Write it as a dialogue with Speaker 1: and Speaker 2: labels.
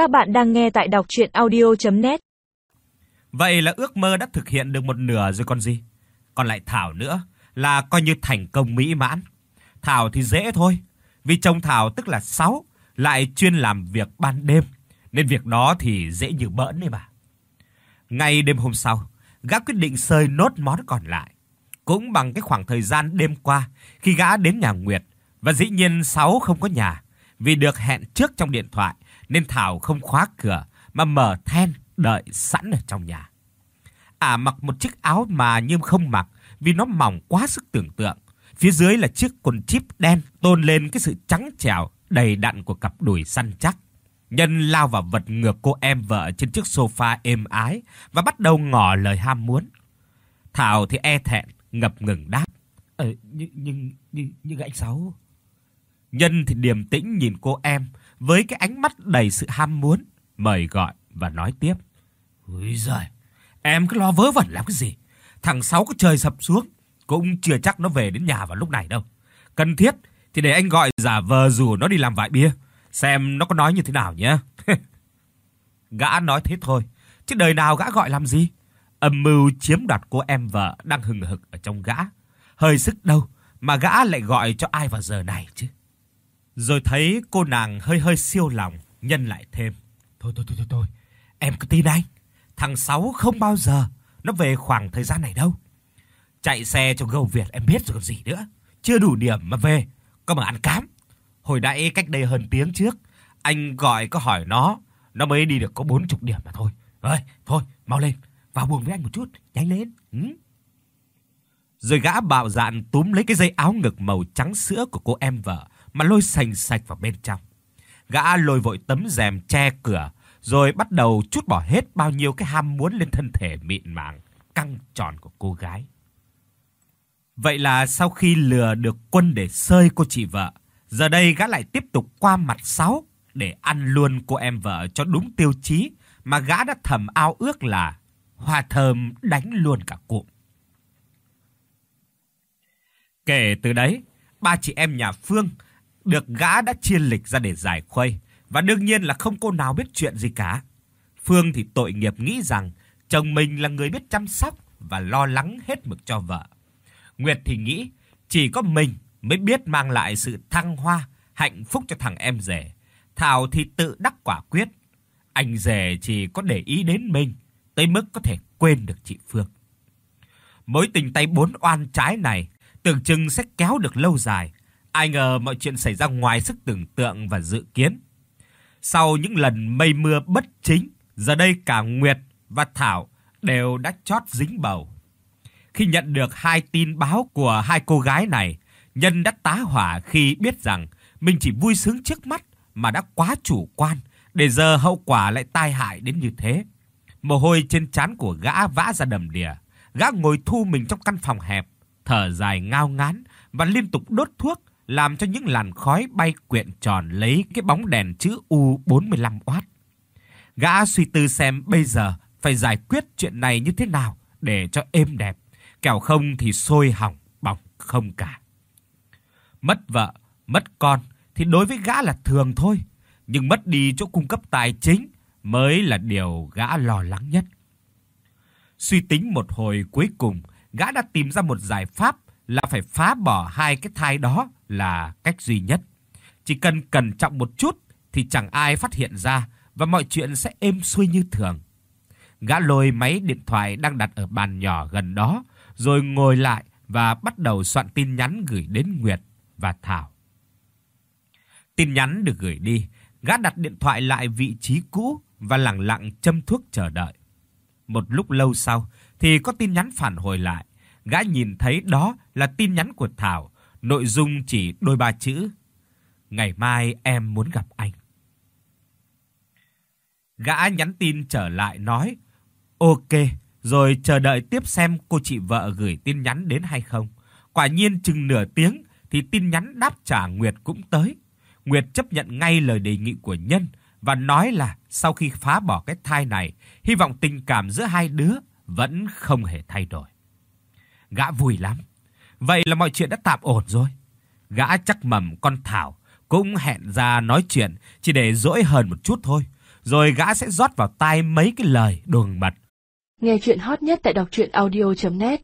Speaker 1: Các bạn đang nghe tại đọc audio net
Speaker 2: Vậy là ước mơ đã thực hiện được một nửa rồi còn gì? Còn lại Thảo nữa là coi như thành công mỹ mãn. Thảo thì dễ thôi, vì chồng Thảo tức là Sáu lại chuyên làm việc ban đêm, nên việc đó thì dễ như bỡn đấy mà. Ngay đêm hôm sau, gã quyết định sơi nốt món còn lại. Cũng bằng cái khoảng thời gian đêm qua khi gã đến nhà Nguyệt và dĩ nhiên Sáu không có nhà, vì được hẹn trước trong điện thoại nên Thảo không khóa cửa mà mở then đợi sẵn ở trong nhà. À mặc một chiếc áo mà nhưng không mặc vì nó mỏng quá sức tưởng tượng. Phía dưới là chiếc quần chip đen tôn lên cái sự trắng trẻo đầy đặn của cặp đùi săn chắc. Nhân lao vào vật ngược cô em vợ trên chiếc sofa êm ái và bắt đầu ngỏ lời ham muốn. Thảo thì e thẹn, ngập ngừng đáp.
Speaker 3: Ờ, nhưng, nhưng, nhưng, nhưng anh Sáu...
Speaker 2: Nhân thì điềm tĩnh nhìn cô em với cái ánh mắt đầy sự ham muốn, mời gọi và nói tiếp.
Speaker 3: Úi giời, em cứ lo vớ vẩn làm cái gì? Thằng Sáu có trời sập xuống, cũng chưa chắc nó về đến nhà vào lúc này đâu. Cần thiết thì để anh gọi giả vờ rủ nó đi làm vại bia, xem nó có nói như thế nào nhé.
Speaker 2: gã nói thế thôi, chứ đời nào gã gọi làm gì? Âm mưu chiếm đoạt cô em vợ đang hừng hực ở trong gã. Hơi sức đâu mà gã lại gọi cho ai vào giờ này chứ? Rồi thấy cô nàng hơi hơi siêu lòng, nhân lại thêm.
Speaker 3: Thôi thôi thôi thôi, thôi. em cứ tin anh. Thằng Sáu không bao giờ nó về khoảng thời gian này đâu. Chạy xe cho gâu Việt em biết rồi còn gì nữa. Chưa đủ điểm mà về, có mà ăn cám. Hồi nãy cách đây hơn tiếng trước, anh gọi có hỏi nó, nó mới đi được có 40 điểm mà thôi. Rồi, thôi, mau lên, vào buồng với anh một chút, nhanh lên. Ừ?
Speaker 2: Rồi gã bạo dạn túm lấy cái dây áo ngực màu trắng sữa của cô em vợ mà lôi sành sạch vào bên trong. Gã lôi vội tấm rèm che cửa, rồi bắt đầu chút bỏ hết bao nhiêu cái ham muốn lên thân thể mịn màng, căng tròn của cô gái. Vậy là sau khi lừa được quân để sơi cô chị vợ, giờ đây gã lại tiếp tục qua mặt sáu để ăn luôn cô em vợ cho đúng tiêu chí mà gã đã thầm ao ước là hoa thơm đánh luôn cả cụm. Kể từ đấy, ba chị em nhà Phương được gã đã chia lịch ra để giải khuây, và đương nhiên là không cô nào biết chuyện gì cả. Phương thì tội nghiệp nghĩ rằng chồng mình là người biết chăm sóc và lo lắng hết mực cho vợ. Nguyệt thì nghĩ chỉ có mình mới biết mang lại sự thăng hoa, hạnh phúc cho thằng em rể. Thảo thì tự đắc quả quyết. Anh rể chỉ có để ý đến mình, tới mức có thể quên được chị Phương. Mối tình tay bốn oan trái này tưởng chừng sẽ kéo được lâu dài, Ai ngờ mọi chuyện xảy ra ngoài sức tưởng tượng và dự kiến. Sau những lần mây mưa bất chính, giờ đây cả Nguyệt và Thảo đều đã chót dính bầu. Khi nhận được hai tin báo của hai cô gái này, Nhân đã tá hỏa khi biết rằng mình chỉ vui sướng trước mắt mà đã quá chủ quan, để giờ hậu quả lại tai hại đến như thế. Mồ hôi trên trán của gã vã ra đầm đìa, gã ngồi thu mình trong căn phòng hẹp, thở dài ngao ngán và liên tục đốt thuốc làm cho những làn khói bay quyện tròn lấy cái bóng đèn chữ U45W. Gã suy tư xem bây giờ phải giải quyết chuyện này như thế nào để cho êm đẹp, kẻo không thì sôi hỏng bỏng không cả. Mất vợ, mất con thì đối với gã là thường thôi, nhưng mất đi chỗ cung cấp tài chính mới là điều gã lo lắng nhất. Suy tính một hồi cuối cùng, gã đã tìm ra một giải pháp là phải phá bỏ hai cái thai đó là cách duy nhất. Chỉ cần cẩn trọng một chút thì chẳng ai phát hiện ra và mọi chuyện sẽ êm xuôi như thường. Gã lôi máy điện thoại đang đặt ở bàn nhỏ gần đó, rồi ngồi lại và bắt đầu soạn tin nhắn gửi đến Nguyệt và Thảo. Tin nhắn được gửi đi, gã đặt điện thoại lại vị trí cũ và lặng lặng châm thuốc chờ đợi. Một lúc lâu sau thì có tin nhắn phản hồi lại, gã nhìn thấy đó là tin nhắn của Thảo Nội dung chỉ đôi ba chữ: "Ngày mai em muốn gặp anh." Gã nhắn tin trở lại nói: "Ok." Rồi chờ đợi tiếp xem cô chị vợ gửi tin nhắn đến hay không. Quả nhiên chừng nửa tiếng thì tin nhắn đáp trả Nguyệt cũng tới. Nguyệt chấp nhận ngay lời đề nghị của Nhân và nói là sau khi phá bỏ cái thai này, hy vọng tình cảm giữa hai đứa vẫn không hề thay đổi. Gã vui lắm, Vậy là mọi chuyện đã tạm ổn rồi. Gã chắc mầm, con Thảo, cũng hẹn ra nói chuyện, chỉ để dỗi hơn một chút thôi. rồi gã sẽ rót vào tai mấy cái lời đường mật.
Speaker 1: Nghe chuyện hot nhất tại đọc audio net